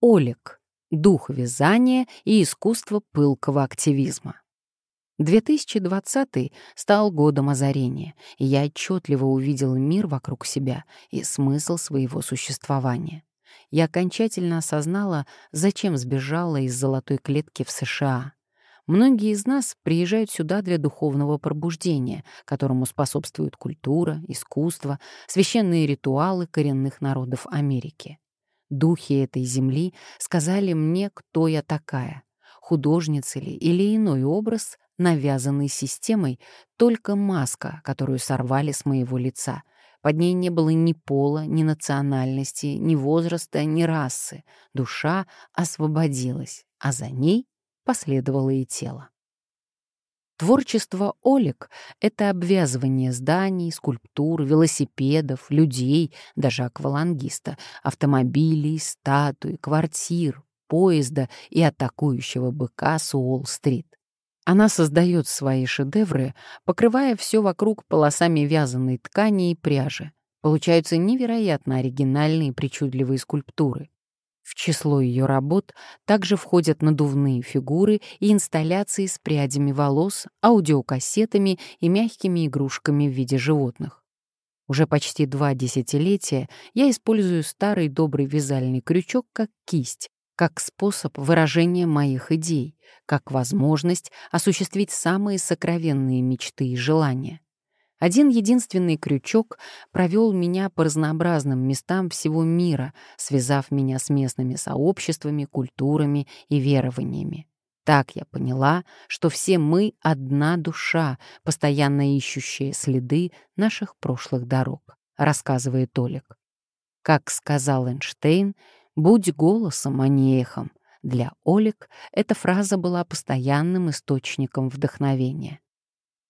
Олег. Дух вязания и искусство пылкого активизма. 2020 стал годом озарения, и я отчетливо увидел мир вокруг себя и смысл своего существования. Я окончательно осознала, зачем сбежала из золотой клетки в США. Многие из нас приезжают сюда для духовного пробуждения, которому способствуют культура, искусство, священные ритуалы коренных народов Америки. Духи этой земли сказали мне, кто я такая, художница ли или иной образ, навязанный системой, только маска, которую сорвали с моего лица. Под ней не было ни пола, ни национальности, ни возраста, ни расы. Душа освободилась, а за ней последовало и тело. Творчество Олег — это обвязывание зданий, скульптур, велосипедов, людей, даже аквалангиста, автомобилей, статуи, квартир, поезда и атакующего быка с Уолл-стрит. Она создает свои шедевры, покрывая все вокруг полосами вязаной ткани и пряжи. Получаются невероятно оригинальные причудливые скульптуры. В число ее работ также входят надувные фигуры и инсталляции с прядями волос, аудиокассетами и мягкими игрушками в виде животных. Уже почти два десятилетия я использую старый добрый вязальный крючок как кисть, как способ выражения моих идей, как возможность осуществить самые сокровенные мечты и желания. Один единственный крючок провел меня по разнообразным местам всего мира, связав меня с местными сообществами, культурами и верованиями. Так я поняла, что все мы — одна душа, постоянно ищущая следы наших прошлых дорог, рассказывает Олег. Как сказал Эйнштейн, «Будь голосом, а не эхом». Для Олег эта фраза была постоянным источником вдохновения.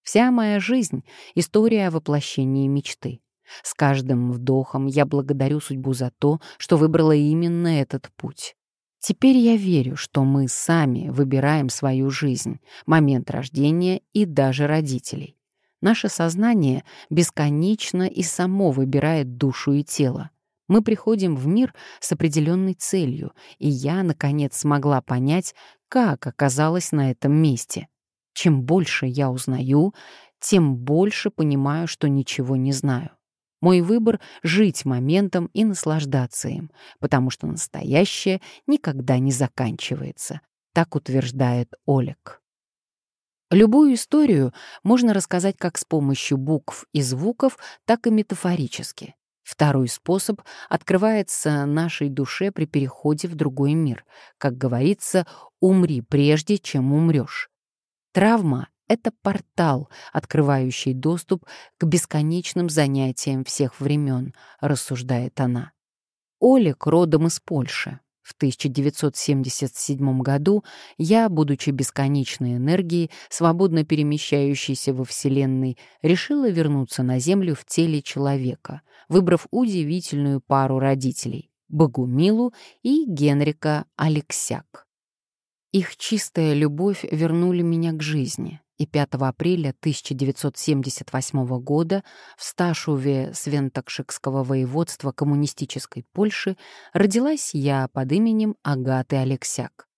Вся моя жизнь — история о воплощении мечты. С каждым вдохом я благодарю судьбу за то, что выбрала именно этот путь. Теперь я верю, что мы сами выбираем свою жизнь, момент рождения и даже родителей. Наше сознание бесконечно и само выбирает душу и тело. Мы приходим в мир с определенной целью, и я, наконец, смогла понять, как оказалась на этом месте — чем больше я узнаю, тем больше понимаю, что ничего не знаю. Мой выбор — жить моментом и наслаждаться им, потому что настоящее никогда не заканчивается. Так утверждает Олег. Любую историю можно рассказать как с помощью букв и звуков, так и метафорически. Второй способ открывается нашей душе при переходе в другой мир. Как говорится, умри прежде, чем умрешь. Травма — это портал, открывающий доступ к бесконечным занятиям всех времен, рассуждает она. Олег родом из Польши. В 1977 году я, будучи бесконечной энергией, свободно перемещающейся во Вселенной, решила вернуться на Землю в теле человека, выбрав удивительную пару родителей — Богумилу и Генрика Алексяк. Их чистая любовь вернули меня к жизни, и 5 апреля 1978 года в Сташуве Свентокшикского воеводства коммунистической Польши родилась я под именем Агаты Алексяк.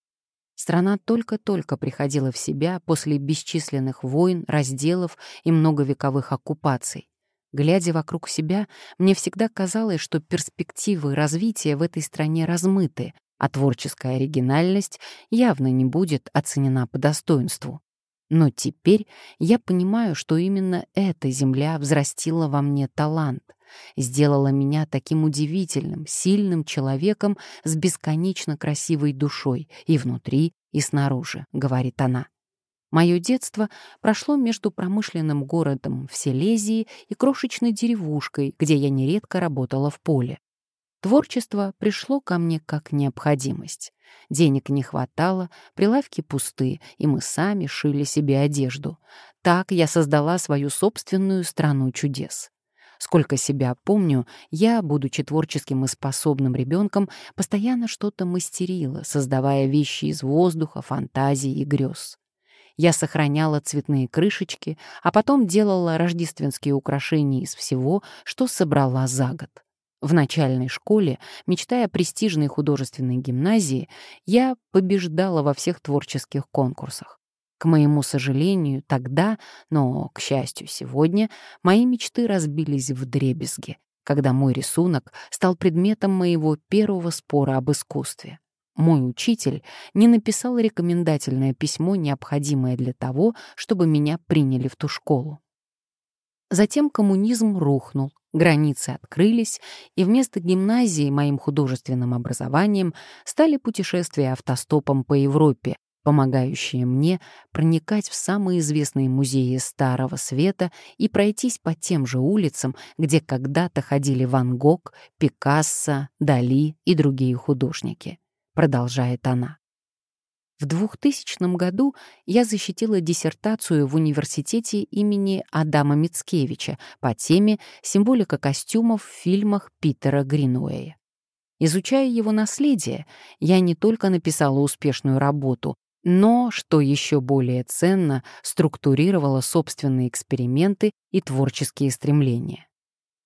Страна только-только приходила в себя после бесчисленных войн, разделов и многовековых оккупаций. Глядя вокруг себя, мне всегда казалось, что перспективы развития в этой стране размыты, а творческая оригинальность явно не будет оценена по достоинству. Но теперь я понимаю, что именно эта земля взрастила во мне талант, сделала меня таким удивительным, сильным человеком с бесконечно красивой душой и внутри, и снаружи, говорит она. Мое детство прошло между промышленным городом в Силезии и крошечной деревушкой, где я нередко работала в поле. Творчество пришло ко мне как необходимость. Денег не хватало, прилавки пусты, и мы сами шили себе одежду. Так я создала свою собственную страну чудес. Сколько себя помню, я, будучи творческим и способным ребенком, постоянно что-то мастерила, создавая вещи из воздуха, фантазий и грез. Я сохраняла цветные крышечки, а потом делала рождественские украшения из всего, что собрала за год. В начальной школе, мечтая о престижной художественной гимназии, я побеждала во всех творческих конкурсах. К моему сожалению, тогда, но, к счастью, сегодня, мои мечты разбились в дребезги, когда мой рисунок стал предметом моего первого спора об искусстве. Мой учитель не написал рекомендательное письмо, необходимое для того, чтобы меня приняли в ту школу. Затем коммунизм рухнул, границы открылись, и вместо гимназии моим художественным образованием стали путешествия автостопом по Европе, помогающие мне проникать в самые известные музеи Старого Света и пройтись по тем же улицам, где когда-то ходили Ван Гог, Пикассо, Дали и другие художники. Продолжает она. В 2000 году я защитила диссертацию в университете имени Адама Мицкевича по теме «Символика костюмов в фильмах Питера Гринуэя». Изучая его наследие, я не только написала успешную работу, но, что еще более ценно, структурировала собственные эксперименты и творческие стремления.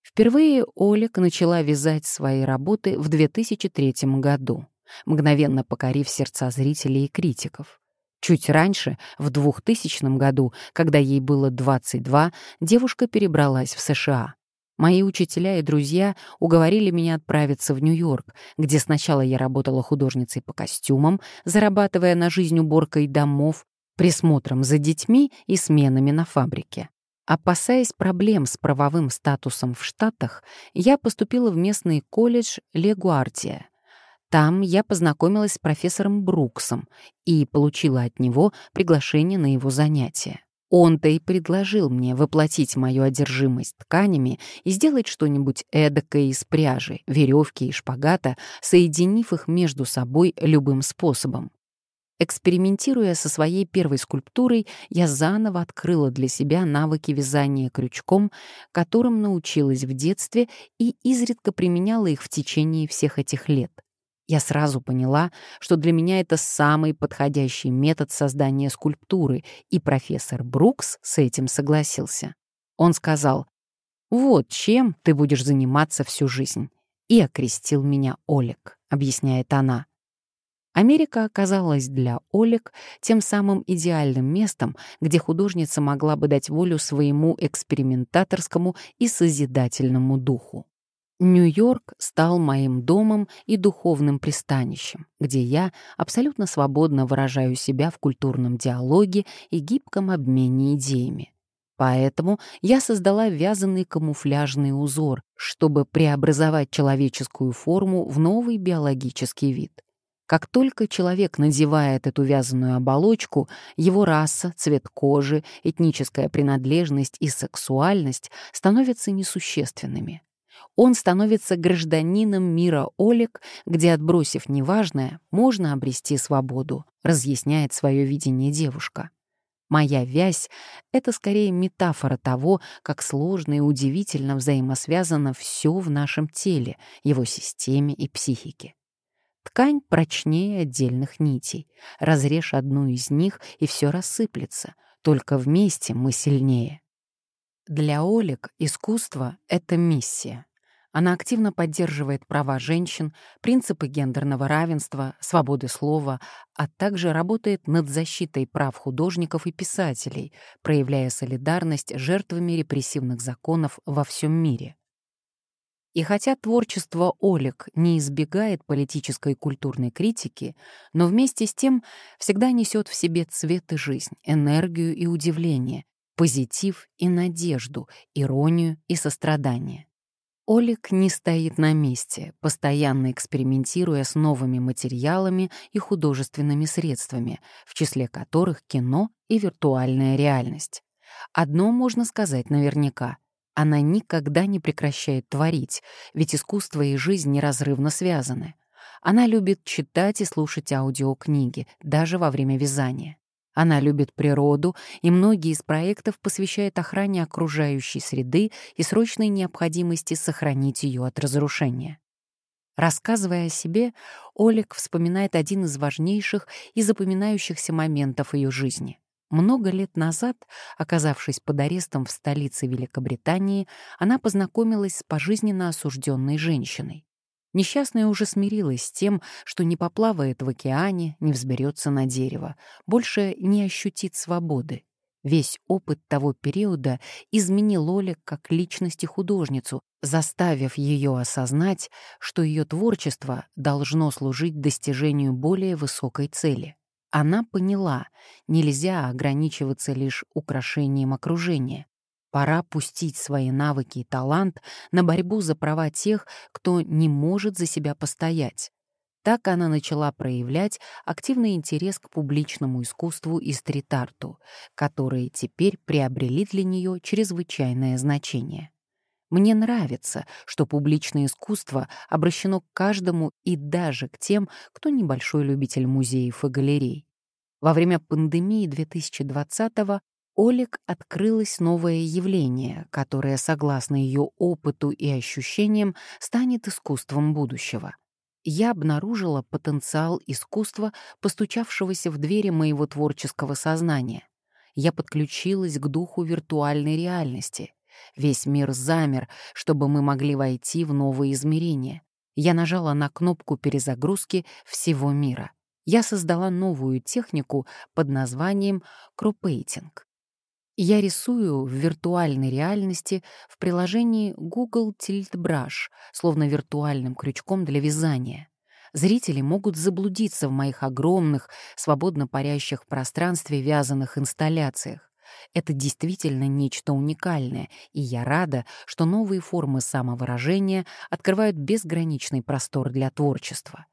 Впервые Олег начала вязать свои работы в 2003 году мгновенно покорив сердца зрителей и критиков. Чуть раньше, в 2000 году, когда ей было 22, девушка перебралась в США. Мои учителя и друзья уговорили меня отправиться в Нью-Йорк, где сначала я работала художницей по костюмам, зарабатывая на жизнь уборкой домов, присмотром за детьми и сменами на фабрике. Опасаясь проблем с правовым статусом в Штатах, я поступила в местный колледж Легуардия. Там я познакомилась с профессором Бруксом и получила от него приглашение на его занятия. Он-то и предложил мне воплотить мою одержимость тканями и сделать что-нибудь эдакое из пряжи, веревки и шпагата, соединив их между собой любым способом. Экспериментируя со своей первой скульптурой, я заново открыла для себя навыки вязания крючком, которым научилась в детстве и изредка применяла их в течение всех этих лет — я сразу поняла, что для меня это самый подходящий метод создания скульптуры, и профессор Брукс с этим согласился. Он сказал, «Вот чем ты будешь заниматься всю жизнь», и окрестил меня Олег, объясняет она. Америка оказалась для Олег тем самым идеальным местом, где художница могла бы дать волю своему экспериментаторскому и созидательному духу. Нью-Йорк стал моим домом и духовным пристанищем, где я абсолютно свободно выражаю себя в культурном диалоге и гибком обмене идеями. Поэтому я создала вязаный камуфляжный узор, чтобы преобразовать человеческую форму в новый биологический вид. Как только человек надевает эту вязаную оболочку, его раса, цвет кожи, этническая принадлежность и сексуальность становятся несущественными — он становится гражданином мира Олег, где, отбросив неважное, можно обрести свободу, разъясняет свое видение девушка. Моя вязь — это скорее метафора того, как сложно и удивительно взаимосвязано все в нашем теле, его системе и психике. Ткань прочнее отдельных нитей. Разрежь одну из них, и все рассыплется. Только вместе мы сильнее. Для Олег искусство — это миссия. Она активно поддерживает права женщин, принципы гендерного равенства, свободы слова, а также работает над защитой прав художников и писателей, проявляя солидарность жертвами репрессивных законов во всем мире. И хотя творчество Олег не избегает политической и культурной критики, но вместе с тем всегда несет в себе цвет и жизнь, энергию и удивление, позитив и надежду, иронию и сострадание. Олег не стоит на месте, постоянно экспериментируя с новыми материалами и художественными средствами, в числе которых кино и виртуальная реальность. Одно можно сказать наверняка — она никогда не прекращает творить, ведь искусство и жизнь неразрывно связаны. Она любит читать и слушать аудиокниги, даже во время вязания. Она любит природу, и многие из проектов посвящает охране окружающей среды и срочной необходимости сохранить ее от разрушения. Рассказывая о себе, Олег вспоминает один из важнейших и запоминающихся моментов ее жизни. Много лет назад, оказавшись под арестом в столице Великобритании, она познакомилась с пожизненно осужденной женщиной. Несчастная уже смирилась с тем, что не поплавает в океане, не взберется на дерево, больше не ощутит свободы. Весь опыт того периода изменил Оля как личность и художницу, заставив ее осознать, что ее творчество должно служить достижению более высокой цели. Она поняла, нельзя ограничиваться лишь украшением окружения. Пора пустить свои навыки и талант на борьбу за права тех, кто не может за себя постоять. Так она начала проявлять активный интерес к публичному искусству и стрит-арту, которые теперь приобрели для нее чрезвычайное значение. Мне нравится, что публичное искусство обращено к каждому и даже к тем, кто небольшой любитель музеев и галерей. Во время пандемии 2020-го Олег открылось новое явление, которое, согласно ее опыту и ощущениям, станет искусством будущего. Я обнаружила потенциал искусства, постучавшегося в двери моего творческого сознания. Я подключилась к духу виртуальной реальности. Весь мир замер, чтобы мы могли войти в новые измерения. Я нажала на кнопку перезагрузки всего мира. Я создала новую технику под названием «кропейтинг». Я рисую в виртуальной реальности в приложении Google Tilt Brush, словно виртуальным крючком для вязания. Зрители могут заблудиться в моих огромных, свободно парящих в пространстве вязаных инсталляциях. Это действительно нечто уникальное, и я рада, что новые формы самовыражения открывают безграничный простор для творчества.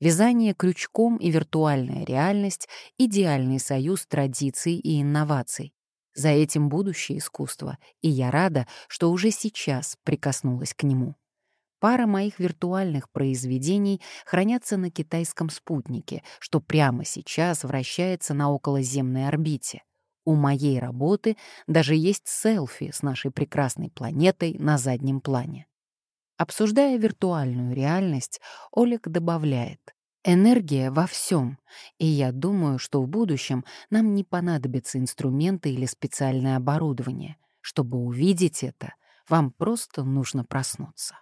Вязание крючком и виртуальная реальность — идеальный союз традиций и инноваций. За этим будущее искусство, и я рада, что уже сейчас прикоснулась к нему. Пара моих виртуальных произведений хранятся на китайском спутнике, что прямо сейчас вращается на околоземной орбите. У моей работы даже есть селфи с нашей прекрасной планетой на заднем плане. Обсуждая виртуальную реальность, Олег добавляет. Энергия во всем, и я думаю, что в будущем нам не понадобятся инструменты или специальное оборудование. Чтобы увидеть это, вам просто нужно проснуться.